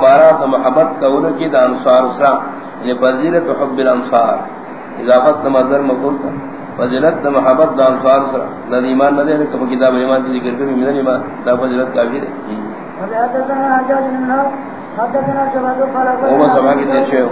بارات محبت قول کی دا انصار سرا یعنی فضیلت حب الانصار۔ اضافت مصدر مقول تھا۔ فضیلت محبت دا انصار سرا دا ایمان نہ دے کہ کتاب ایمان کی ذکر من ایمان دا فضیلت کافی ہے قال وہ سما کی تے شے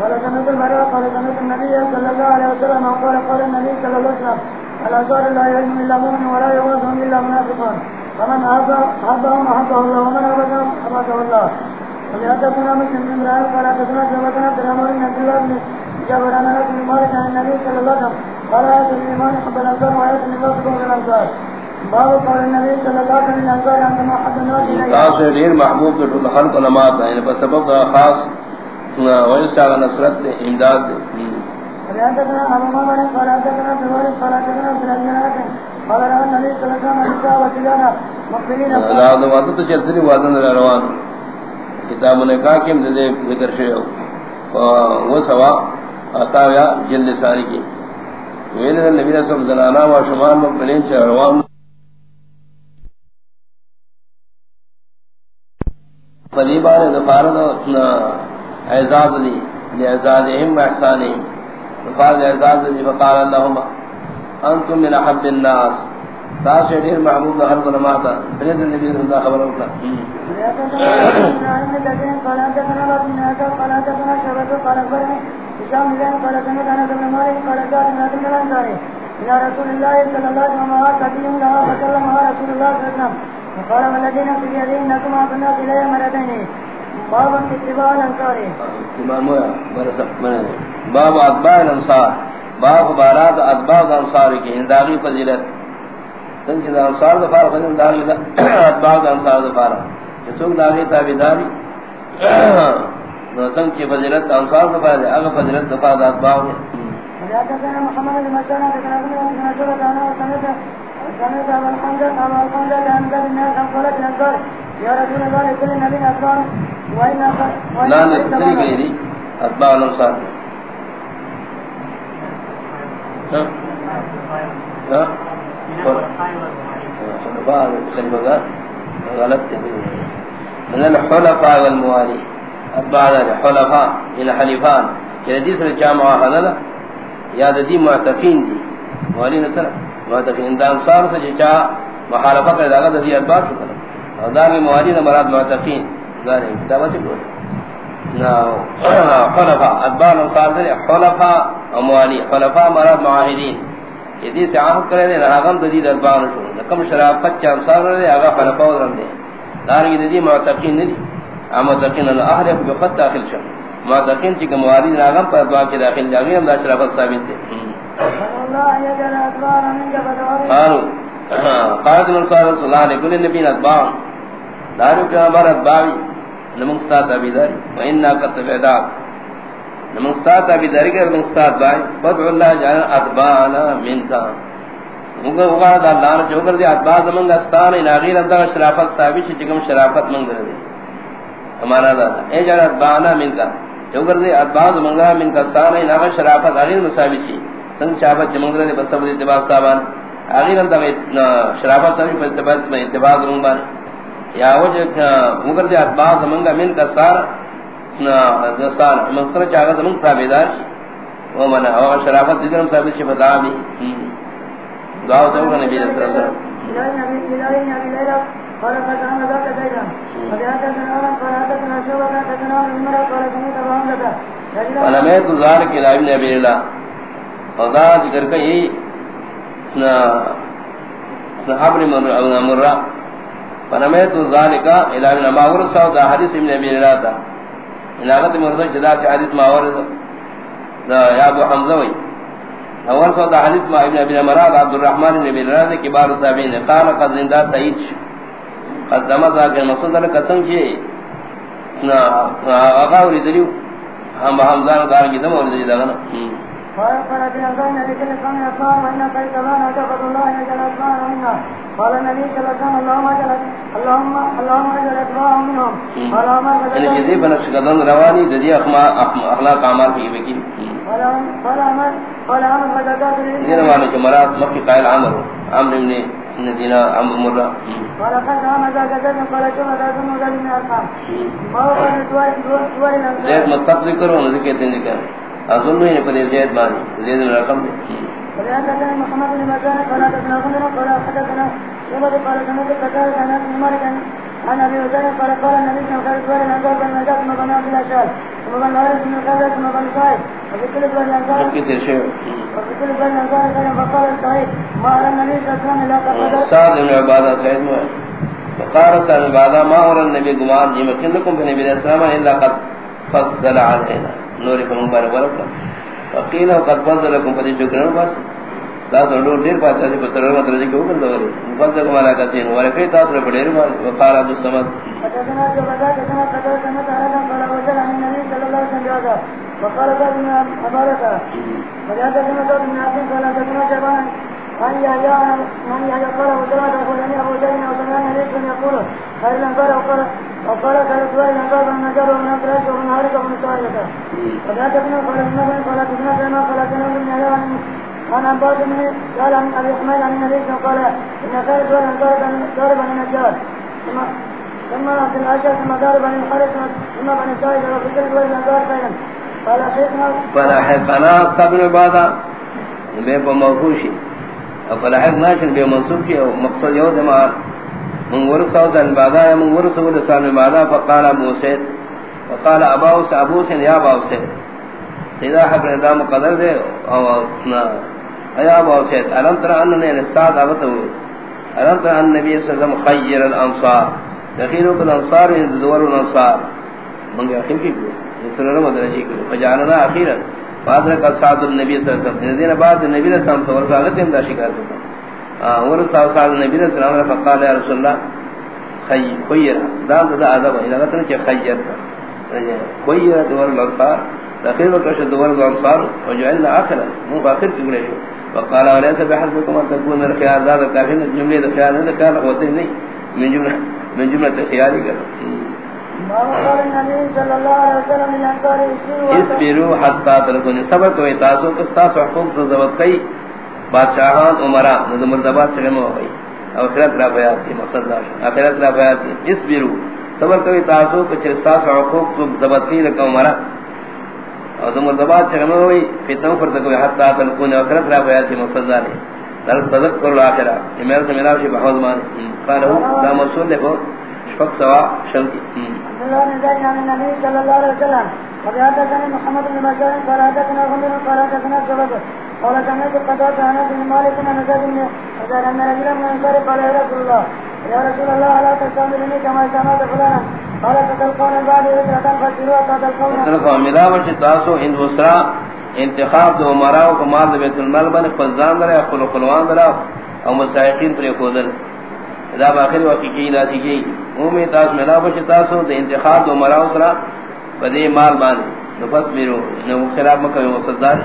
قال سنت المرأة قال سنت النبي صلى الله عليه وسلم وقال قال النبي صلى الله عليه وسلم الأنصار لا يعلم إلا مؤمن ولا يغاثهم إلا منافقون. فمن أحبهم أحبه الله ومن أبدهم أبده الله وحدثنا مسلم بن إبراهيم قال حدثنا شعبة عبد الرحمن بن عبد الله بن جابر عن أنس بن مالك عن النبي صلى الله عليه وسلم قال آية الإيمان حب الأنصار وآية النفاق بغض الأنصار. إليه تاسو ډیر محبوب ټول خلق علماء ده په سبب دا خاص وایسا نصرت امداد دے حدثنا ابو معمر قال حدثنا سوار قال حدثنا الرحمن قال النبي صلى الله عليه وسلم لا دا وقت تو چلتی وادن روان۔ کتاب نے کہا کہ دے ذکر شے وہ سوا عطا یا جلد ساری کی۔ ویل نبی صلی اللہ علیہ وسلم زنانا و شمال مقبلین چ روان۔ فلیبان دفارد اعزاز لی یعنی لعزازهم و احسانهم دفارد اعزاز لی فقال اللہم، انتم من احب الناس۔ تاس دیر محمود ہر علماء صلی اللہ خبر ہوتا إلى رسول الله صلى الله عليه وسلم وقدم لها فسلم رسول الله صلى الله عليه وسلم وقال والذين في يديه إنكم أعطنا إليه مرتين باب في اتباع الأنصار باب اتباع الانصار باب بارات اتباع الانصار کی انداغی فضیلت. تنچہ دا انصار دفار فضیلت داغی دا اتباع الانصار دفار چونک داغی تابداری تنچہ فضیلت انصار دفار دے اگر فضیلت دفار دا اتباع دے حدثنا محمد بن أبا الحمد أبا الحمد الناس الأنصار يا رسول الله لكل وإن لا نتسري ها ها بعض الخلفاء غلط من الحلفاء والموالي. اتباع الحلفاء الى حلفان حدیث الجامعہ حلال یا دی معتقین دی. مولی نصر معتقین. دا انصار سے جچا مخالفت ہے. داغا دی اتباع شکر اور دا میں مولی مراد معتقین. دارے کتابہ سے بولے نا خلفاء اتباع انصار سے خلفاء اموالی خلفاء مراد معاہدین. یہ جی سے عہد کرے دے جی نہ غم دی اتباع شکر کم شرافت چا انصار دے آگا خلفاء ورم دے۔ دارے دی جی معتقین دی معتقین الاہل بقد داخل شکر معتقین چی کم والد راغم پر دعا کے داخل جاگی ہم دا شرافت ثابت دے۔ قالوا قالت من صار رسول اللہ علیہ کل نبی اتباع دارو کہ ہمارا اتباعی نمکستات ابیداری و انا قد تبعداک نمکستات ابیداری کہ نمکستات اتباعی فدعو اللہ جعلن اتباعنا منکا مگر وقال دا اللہ نے چوکر دے اتباع زمانگا ستان ان آغیر اندہ شرافت ثابت چکم شرافت منگر دے ہمارا دا اے جعل اتباعنا منکا چوکر دے اتباع زمانگا منکا ستان ان آغیر شرافت آغیر مسابت چی سنگ چابت چمنگر دے بس سبت اتباع صاحبان. آغیر اندہ شرافت ثابت پر اتباع میں اتباع ضرور بانے. یا وجہ مگر دے اتباع زمانگا منکا ستان دستان مصر چاہتا زمان تابدار وہ منا اور شرافت دیدرم ثابت چی فضا بھی دعا تو کہ نبی صلی اللہ علیہ وسلم. ذکر مرہ ظاہر کا الابن ماورد صاحب دا حدیث ابن نبی اللہ تا علاقت مرسل جدا سے حدیث ماور دا. یا ابو حمزہ وی. اول سو دا حدیث ما ابن ابن مراد عبد الرحمن بن ابن راد کبار تابعین. قال قد زندہ تایید قد دمت آکر مقصود اللہ قسم چی آقا ولی دلیو ہم حمزان دار کی دم ولی دلیو داغنا قال قال ابن عبان لكل أصحاب وإن قد تبانا كفر الله يجعل أصحاب منها قال النبي صلى الله عليه وسلم اللهم اجعل اللهم اللهم اجعل أصحاب منهم. قال عمر یعنی جدی بنفس قدم روانی جدی اخلاق عمال کی بکی قال عمر قال عمر فقدات یہ نمانے کے مراد مکی قائل عمر. عمر ابن ندینا ام مرہ قال قد قام ذاك زيد قال هذا ثم قال من أرقام ما هو قال دوار دوار دوار. زید مطلق ذکر ہو ذکر ذکر اظن نہیں پدے زید مانی زید نے رقم دے محمد بن مكان قال حدثنا غندر قال حدثنا يبدو قال سمعت قتال عن ابن مالك عن ابي وزير قال قال النبي صلى الله عليه وسلم انظر بن نجاة ثم بن عبد الاشعال ثم بن عارف بن الخزرج ثم بن سعيد وفي كل بن انصار کی ترشے وفي كل بن انصار خير فقال سعيد ما ارى النبي صلى الله عليه وسلم الا قد سعد بن عبادہ سعید میں فقال بن عبادہ ما اور النبي گمان جی مکنکم بن نبی السلام الا قد فضل علينا نور پر مبارک ورکا وقیل قد فضلکم فدی شکرن بس۔ تاس نور دیر پاتا سے پتر رحمت رضی کو کر دوری مفضل مالا کتین ورکی تاس رہ بڑیر مال وقال عبد السمد حدثنا شعبة حدثنا قتادة سمعت هذا قال وجل عن النبي صلى الله عليه وسلم بهذا وقال سعد بن عبادة وحدثنا سعد بن عاصم قال حدثنا شعبان عن يحيى عن يحيى قال وجل اخبرني ابو زيد وسمعنا النبي صلى يقول خير الانصار وقال وقال خير ومن ومن هارك ومن سائلة عن عباس بن قال عن حميد عن النبي قال ثم ثم عبد ثم الحارث ثم سائلة وفي كل بے منصوب کی مقصد یو دماغ من ورسا وزن بعدا یا من ورسا ولسان بعدا فقال ابو سید فقال ابا سید ابو سید یا ابا سید سیدہ حق ندام قدر دے، او ایا ابا سید علم ترى انني السعد ابتو علم ترى ان النبي صلى الله عليه وسلم خير الانصار. دخيلوا بالانصار من دور الانصار. من اخر کی سنن مدرجی کو فجاننا اخیرا. بعد کا سعد النبی صلی اللہ علیہ وسلم دین بعد نبی صلی اللہ علیہ وسلم سوال ہم دا شکار کرتا. اور سعد النبی صلی اللہ علیہ وسلم فقال یا رسول اللہ خیر خیر. دا دا ادب ہے. لگتا کہ خیر. یعنی خیر دور الانصار. داخل وقت دور الانصار وجعلنا اخرا مو باخر کی گلے شو. وقال وليس بحسبكم ان تكون من الخيار ذات كافر جمله الخيار هذا كان ہوتے نہیں من جملہ من جملہ الخيار کر. قال النبي صلى الله عليه وسلم للانصار اسبروا حتى کستا حقوق سے ضبط کئی؟ بادشاہان عمرہ نظم مرتبات سے میں ہوئی اور اخرت را بیات کی، مقصد داشت اخرت را بیات کی. اسبروا صبر کوئی تاسو کچھ استا حقوق سے ضبط کئی لکا عمرہ اور نظم مرتبات سے میں ہوئی فتنہ فرد کوئی حتى تلقون. اخرت را بیات کی، مقصد داشت در تذکر الاخرہ. یہ میرے سے ملاوشی بحوض مانے. قال ہوں دا مرسول لے بہت شفق سوا شمکی الله بن زيد عن النبي صلى الله عليه وسلم. وبحدثني محمد بن بشار، قال حدثنا غندر، قال حدثنا شعبة قال سمعت قتادة عن ابن مالك عن زيد بن حزار ان رجلا من الانصار قال يا رسول الله يا رسول الله الا تستعملني كما سمعت فلانا قال فتلقون بعد هجرة فاجروا فتلقون تلقوا ملاوش تاسو ان اسرا انتخاب دو مراو کو مال بیت المال بن فزان درا خلق الوان درا او مستحقین پر خودل اذا باخر وقت کی ذاتی کی اومی تاس ملا بچ تاسو دے انتخاب دو مراو سرا بدی مال باندې نو پس میرو، نو خلاف مکه مصدر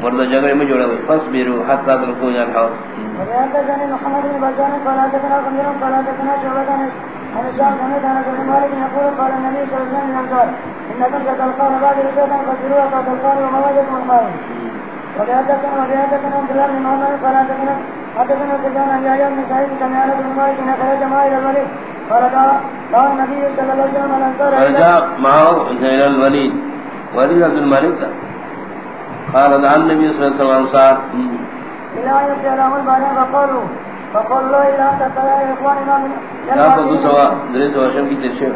مرد جگہ میں جوڑا ہوئی پس میرو حتا تل کو جان ہاؤس وحدثني محمد بن بشار قال حدثنا غندر قال حدثنا شعبة عن الشام سمعت عن ابن مالك قال النبي صلى الله عليه وسلم للانصار انكم ستلقون بعد رسولا فاجروا فتلقون ومواجهة القائم وبحدثنا وبحدثنا عبد الله بن محمد قال حدثنا حدثنا سفيان عن يحيى بن سعيد سمع بن مالك ان خرج معه الى الوليد قال قال النبي صلى الله عليه وسلم الانصار رجع معه الى الوليد وليد عبد الملك قال دعا النبي صلى الله عليه وسلم. يبدأ لهم البارين فقالوا فقالوا اخواننا من لا فضو سوا کی ترشے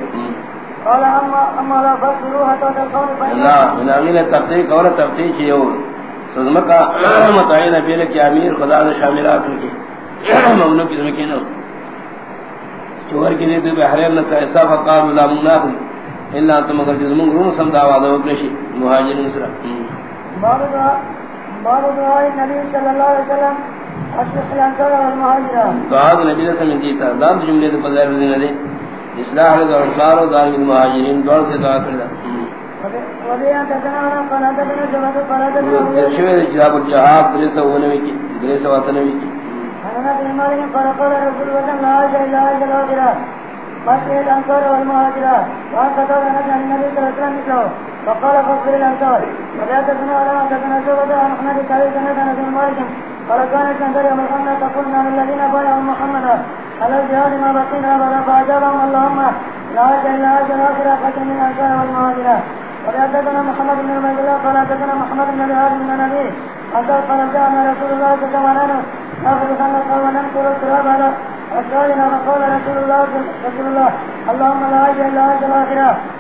قال اما اما لا فاصلوا حتى تلقون فإن لا من اغیل تحقیق اور تفتیش یو سزمکا متعین بیل کی امیر خدا شاملات کی ممنوع کی چور کی بحرین ایسا فقال انتم مگر جزمون وکلشی مہاجر مصر باب دعاء باب دعاء النبي صلى الله عليه وسلم أشرف الأنصار والمهاجرة دعا نبی رسم جیتا دام جملے دے پزیر دین دے اصلاح رضا انصار و دار المہاجرین دور سے دعا قال قال حدثنا شوید جاب الجہاب درسا ونوی کی درسا وطنوی کی۔ عن انس بن مالك قال قال رسول الله لا اله الا الله فاصل الانصار والمهاجرات انس عن النبي صلى الله عليه وسلم مثله فقال فاصل الانصار وبحدثنا ولا حدثنا شعبة عن احمد قال سنة انس بن مالك. قال كانت تنزل يوم الخندق تقول من الذين بايعوا محمدا على الجهاد ما بقينا ولا فاجابهم اللهم. لا اله الا انت الاخره ختم من الانصار والمهاجره وحدثنا محمد بن عبيد الله قال حدثنا محمد بن الهاد بن نبي قال قال جاءنا رسول الله صلى الله عليه وسلم ناخذ خندق وننقل التراب على أسرارنا فقال رسول الله رسول الله اللهم لا اله الا انت الاخره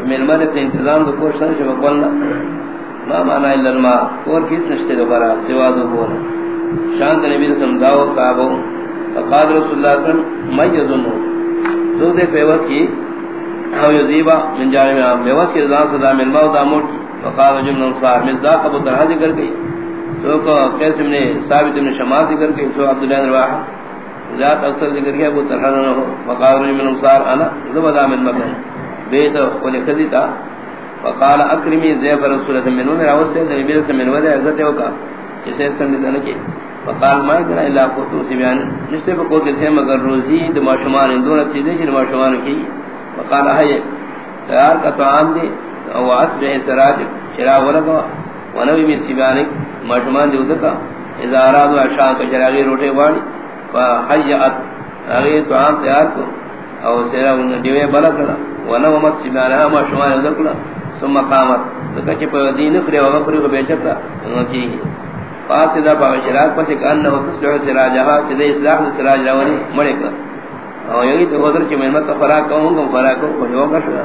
من مرے سے انتظام تو کوشش نہ شو بولنا ما معنی الا الماء اور کس نشتے دو کرا سوا دو بول شان نبی علیہ السلام داو صحابہ فقال رسول اللہ صلی اللہ علیہ وسلم میں دو دے پیوس کی او یذیبا من جانب عام پیوس کی رضا صدا من موت امور کی فقال جمن انصار مصداق ابو طرح ذکر گئی تو کو قسم نے ثابت بن شمال ذکر گئی تو عبداللہ بن رواحہ ذات اکثر ذکر کیا ابو طرح نہ ہو فقال من انصار، انا زبدا من مکہ بیت کو لکھدی تھا فقال اکرمی زیب رسول اللہ من میرا واسطے نبی سے من ودے عزت ہوگا اسے سمجھ نہ کی فقال ما کرا الا قوتو سبیان جس کو کو سے مگر روزی دما شمان دون چیزیں جن شمان کی. فقال ہے تیار کا طعام دی او اسبہ سراج چرا ولگا ونوی می سبیان ما شمان دی ودکا اذا اراد عشاء کا چراغی روٹے واڑی فحیات اگے طعام تیار کو. او سرا ان دیوے بلا کلا. ونو مت ما شمان ودکلا ثم قامت کچ پہ دین کرے وغ کرے کو بیچتا انہوں کی پاس دا با شراک پس کان نہ تصلح سراجہ چدے اصلاح سراج راونی مڑے کا او یہی تو حضرت میں مت فراق کہوں گا فراق کو جو کا شرا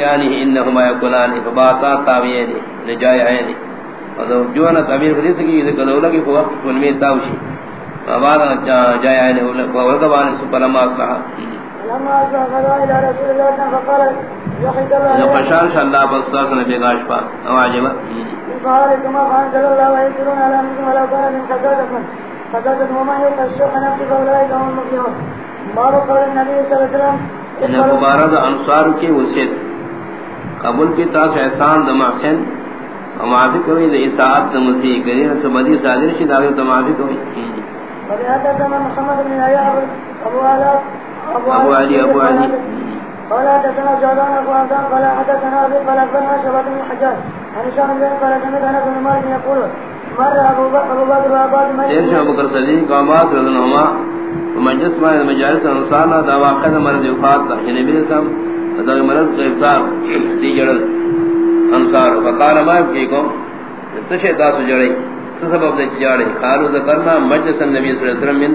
یعنی انہما یقولان فباتا تاویین نجای عین اور جو نہ تعبیر حدیث کی یہ کلو لگی کو وقت کن تاوشی ہمارا جای عین اور کا بان جو پشان شاء اللہ بس ساس نبی گاش پا او عجبا؟ قال كما فانزل الله ويسرون على منكم ولو كان من خزادكم خزادة وما يلقى الشيخ نفسه فأولئك هم المفلحون. باب قول النبي صلى الله عليه وسلم انہ مبارد انصار کی وسیعت قبول کی تاس احسان دا محسن. ومعافی کوئی دا اساعت دا مسیح. کرین سبدی صادر شد آگے دا معافی کوئی وبحدثنا محمد بن عياض أبو علاء ابو علی ابو علی. قال حدثنا جعلان ابو عبدان قال حدثنا ابي قال اخبرنا شباب بن الحجاج عن هشام بن قال سمعت انس بن مالك يقول مر ابو بكر ابو بكر واباد بکر صدیق کا عباس رضی اللہ عنہ مجلس میں مجالس انصار دا واقع مرض وفات تھا یعنی نبی سم دا مرض گرفتار دی جڑل انصار. وقال ما کی کو تشے دا سجڑی سبب دے جاڑے قالو ذکرنا مجلس النبی صلی اللہ علیہ وسلم من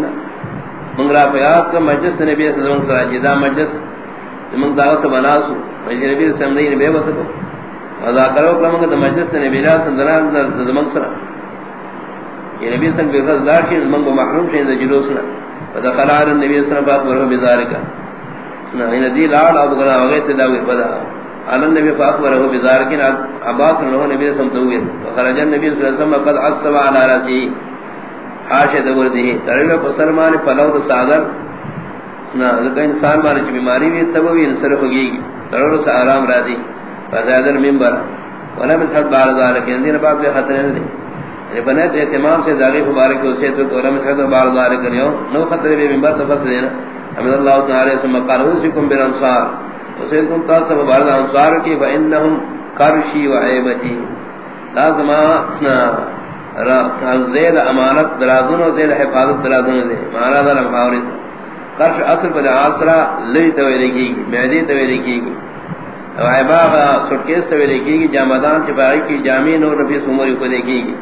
منگرا پیاس کا مجلس نبی صلی اللہ علیہ وسلم جدا مجلس من دعوت بناسو مجلس جی نبی صلی اللہ علیہ وسلم بے وسکو اذا کرو کرم کہ مجلس نبی صلی اللہ راس اندر زمان سرا۔ یہ نبی صلی اللہ علیہ وسلم کے من کو محروم شین جلوسنا فدخل على النبي صلى الله عليه وسلم بذلك ان ذي لا ابو غلا وغيت داوي فدا على النبي فاخبره بذلك عباس له نبی صلی اللہ علیہ وسلم فخرج النبي صلی اللہ علیہ وسلم قد عصب على راسه حاشد ورده ترلو فسرمان فلو ساگر۔ نہ ذکر انسان مارے بیماری بھی تبوی انصر ہوگی ترلو سے آرام را راضی فزاد المنبر ولا مسحد بعد ذلك اندین بعد خطر نہیں یعنی بنے تو اہتمام سے داغی مبارک اسے تو کولا مسحد بعد ذلك کریو نو خطر بھی منبر تفصیل دینا۔ حمد اللہ تعالی ثم قال اوصيكم بالانصار اسے تم تاسو بعد انصار کی فانهم کرشی و عیبتی لازم زید امانت درازن و زید حفاظت درازن دے مانا دا لمحاوری سے قرش اصل پر عاصرہ لئی توی لکی گی میدی توی لکی گی. و عباق سٹکیس توی لکی گی، جامدان چپاہی کی جامعی نور نفیس عمری کو لکی گی.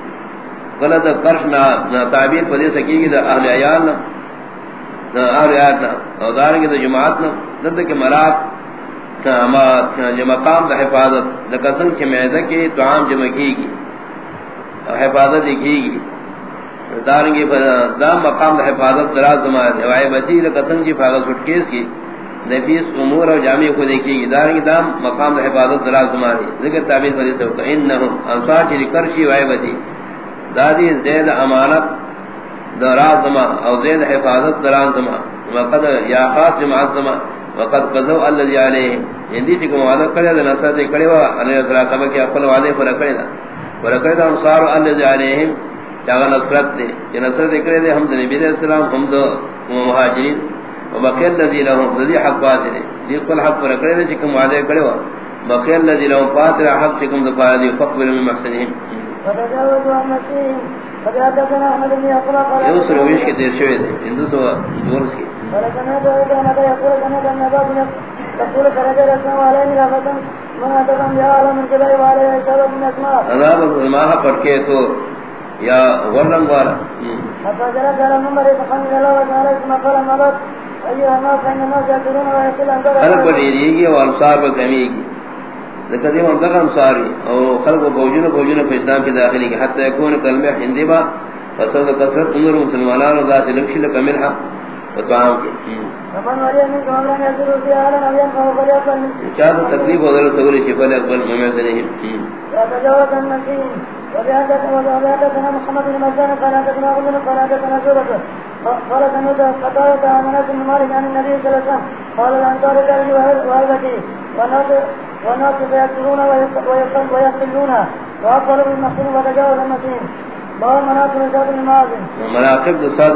غلط قرش نا تعبیر پر دے سکی گی دا اہل عیال نا. دا اہل عیال نا. او دارنگی دا جماعت نا. درد کے مراب جو مقام دا حفاظت. دا قسم کی میدہ کی تعام جمع کی گی. حفاظت دیکھی گی دارنگی دام مقام دا حفاظت دراز زمان ہے بتی لقسم کی فاغت سٹکیس کی نفیس امور اور جامعہ کو دیکھی گی دارنگی دام مقام دا حفاظت دراز زمان ہے ذکر تعبیر فریض ہوتا انہم انصار چلی کرشی وائے بتی دادی زید امانت دراز زما او زین حفاظت دران زما. وقد یا خاص جماعت زما. وقد قذو الذي عليه ہندی یعنی سے کو وعدہ کرے نہ نصر دے کڑے وا ان اقرا کما کہ وعدے پر کرے نا کرے دا انصار الذي عليهم یا نصرت دے کہ نصر دے کرے دے، ہم نبی علیہ السلام، ہم دو مہاجرین وبقي الذي لهم ذي حق باطل دي كل حق پر کرے کہ وعدے کرے وا بقي الذي لهم باطل حق کم دو پادی فقبل من محسنهم فتجاوزوا عن نفسهم احمد بن يعقوب قال یہ اس کے دیر شوی دے ہندو سو دورس کی۔ ولكنه كان يقول كما كان تقول رسول عالم پڑھ کے تو یا والا۔ قال خلق بڑی گی اور انصار پر کمی انصاری اور خلق و کو اسلام کی داخلی کی حتی یکون کلمہ مسلمانان و لکا ملحا و طعام کی فمن ولي منكم امرا يزور في اهلا او ينفع فليقل چاہتا تکلیف ہو نہیں قال عن مالك عن النبي صلى الله عليه وسلم۔ قال والناس وأقبلوا بالمحسن وتجاوز النسيم باب مناقب سعد سعد